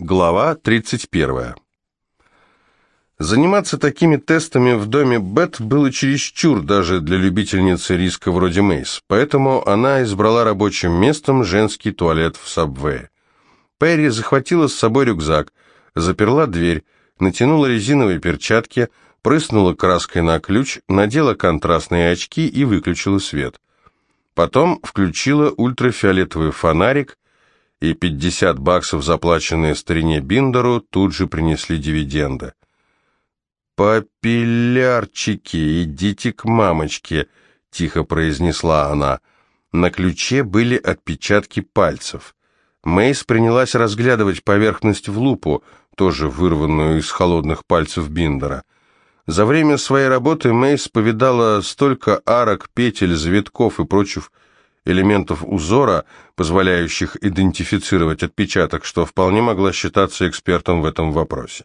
Глава 31. Заниматься такими тестами в доме Бет было чересчур даже для любительницы риска вроде Мейс, поэтому она избрала рабочим местом женский туалет в Сабвее. Перри захватила с собой рюкзак, заперла дверь, натянула резиновые перчатки, прыснула краской на ключ, надела контрастные очки и выключила свет. Потом включила ультрафиолетовый фонарик и 50 баксов, заплаченные старине Биндеру, тут же принесли дивиденды. «Папиллярчики, идите к мамочке», — тихо произнесла она. На ключе были отпечатки пальцев. Мейс принялась разглядывать поверхность в лупу, тоже вырванную из холодных пальцев Биндера. За время своей работы Мейс повидала столько арок, петель, завитков и прочих элементов узора, позволяющих идентифицировать отпечаток, что вполне могла считаться экспертом в этом вопросе.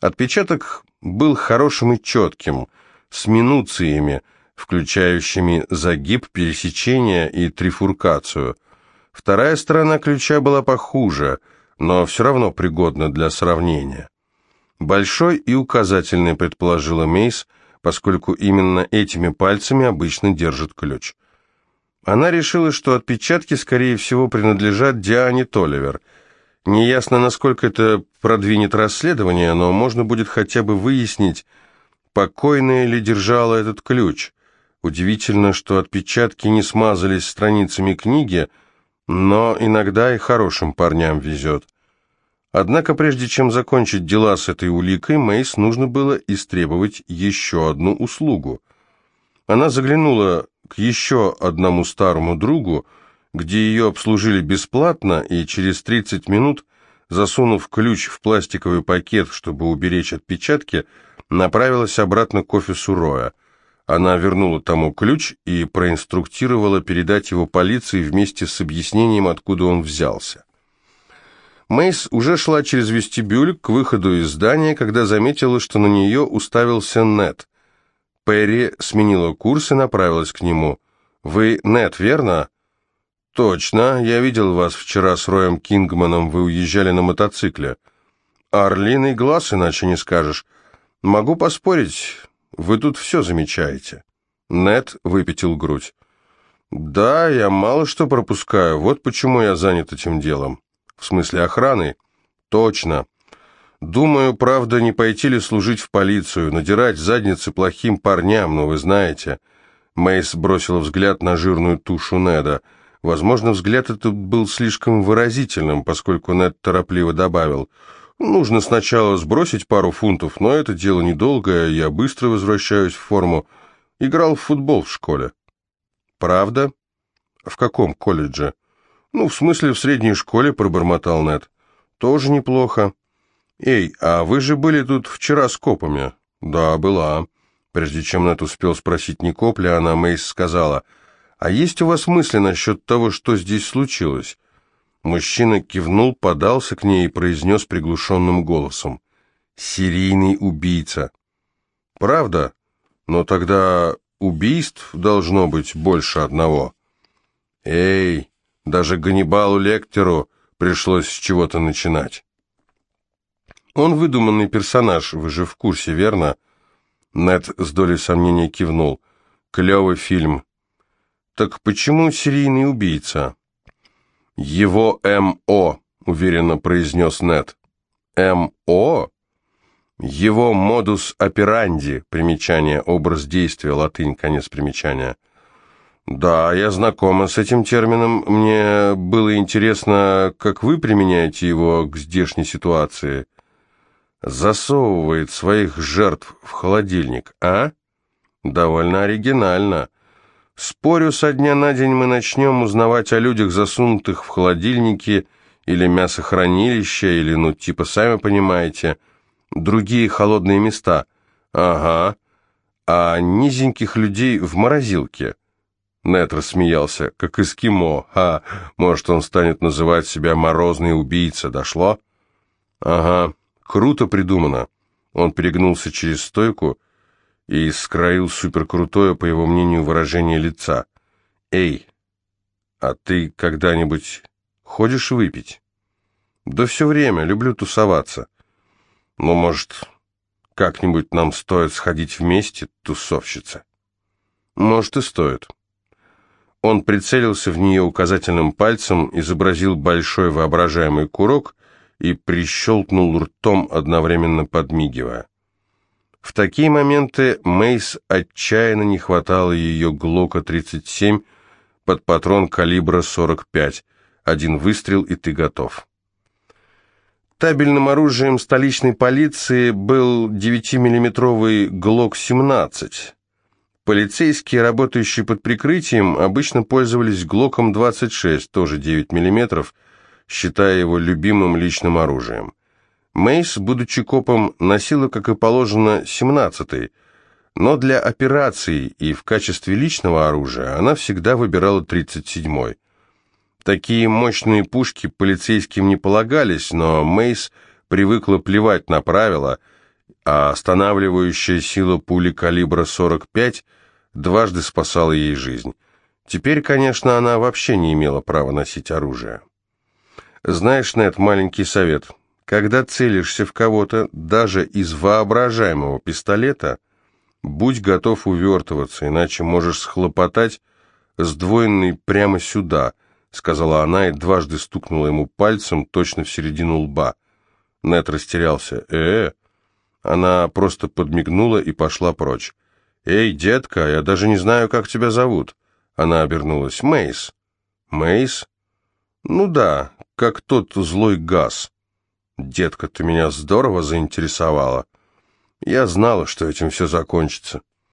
Отпечаток был хорошим и четким, с минуциями, включающими загиб, пересечение и трифуркацию. Вторая сторона ключа была похуже, но все равно пригодна для сравнения. Большой и указательный, предположила Мейс, поскольку именно этими пальцами обычно держит ключ. Она решила, что отпечатки, скорее всего, принадлежат Диане Толивер. Неясно, насколько это продвинет расследование, но можно будет хотя бы выяснить, покойная ли держала этот ключ. Удивительно, что отпечатки не смазались страницами книги, но иногда и хорошим парням везет. Однако прежде чем закончить дела с этой уликой, Мейс нужно было истребовать еще одну услугу. Она заглянула к еще одному старому другу, где ее обслужили бесплатно, и через 30 минут, засунув ключ в пластиковый пакет, чтобы уберечь отпечатки, направилась обратно к офису Роя. Она вернула тому ключ и проинструктировала передать его полиции вместе с объяснением, откуда он взялся. Мейс уже шла через вестибюль к выходу из здания, когда заметила, что на нее уставился Нет. Перри сменила курс и направилась к нему. «Вы Нет, верно?» «Точно. Я видел вас вчера с Роем Кингманом. Вы уезжали на мотоцикле». «Орлиный глаз, иначе не скажешь. Могу поспорить, вы тут все замечаете». Нет выпятил грудь. «Да, я мало что пропускаю. Вот почему я занят этим делом». «В смысле охраны?» «Точно. Думаю, правда, не пойти ли служить в полицию, надирать задницы плохим парням, но вы знаете. Мейс бросила взгляд на жирную тушу Неда. Возможно, взгляд этот был слишком выразительным, поскольку Нед торопливо добавил. «Нужно сначала сбросить пару фунтов, но это дело недолгое, я быстро возвращаюсь в форму. Играл в футбол в школе». «Правда? В каком колледже?» «Ну, в смысле, в средней школе», — пробормотал Нед. «Тоже неплохо». «Эй, а вы же были тут вчера с копами?» «Да, была». Прежде чем Нэт успел спросить, не коп ли, она Мейс сказала, «А есть у вас мысли насчет того, что здесь случилось?» Мужчина кивнул, подался к ней и произнес приглушенным голосом. «Серийный убийца». «Правда? Но тогда убийств должно быть больше одного». «Эй, даже Ганнибалу Лектеру пришлось с чего-то начинать». Он выдуманный персонаж, вы же в курсе, верно? Нед с долей сомнения кивнул. Клевый фильм. Так почему серийный убийца? Его МО, уверенно произнес Нед. МО? Его модус операнди, примечание, образ действия, латынь, конец примечания. Да, я знакома с этим термином. Мне было интересно, как вы применяете его к здешней ситуации засовывает своих жертв в холодильник, а? Довольно оригинально. Спорю, со дня на день мы начнем узнавать о людях, засунутых в холодильники или мясохранилища, или, ну, типа, сами понимаете, другие холодные места. Ага. А низеньких людей в морозилке. Нет рассмеялся, как эскимо. А, может, он станет называть себя «морозный убийца». Дошло? Ага. Круто придумано. Он перегнулся через стойку и скроил суперкрутое, по его мнению, выражение лица. «Эй, а ты когда-нибудь ходишь выпить?» Да все время, люблю тусоваться. Ну, может, как-нибудь нам стоит сходить вместе, тусовщица? Может, и стоит. Он прицелился в нее указательным пальцем, изобразил большой воображаемый курок и прищелкнул ртом, одновременно подмигивая. В такие моменты Мейс отчаянно не хватало ее Глока-37 под патрон калибра 45. Один выстрел, и ты готов. Табельным оружием столичной полиции был 9-миллиметровый Глок-17. Полицейские, работающие под прикрытием, обычно пользовались Глоком-26, тоже 9 мм, считая его любимым личным оружием. Мейс, будучи копом, носила, как и положено, 17-й, но для операций и в качестве личного оружия она всегда выбирала 37-й. Такие мощные пушки полицейским не полагались, но Мейс привыкла плевать на правила, а останавливающая сила пули калибра 45 дважды спасала ей жизнь. Теперь, конечно, она вообще не имела права носить оружие. Знаешь, Нед, маленький совет. Когда целишься в кого-то, даже из воображаемого пистолета, будь готов увертываться, иначе можешь схлопотать сдвоенный прямо сюда, сказала она и дважды стукнула ему пальцем точно в середину лба. Нед растерялся. э, -э. Она просто подмигнула и пошла прочь. «Эй, детка, я даже не знаю, как тебя зовут». Она обернулась. «Мейс». «Мейс?» «Ну да, как тот злой газ». «Детка, ты меня здорово заинтересовала. Я знала, что этим все закончится».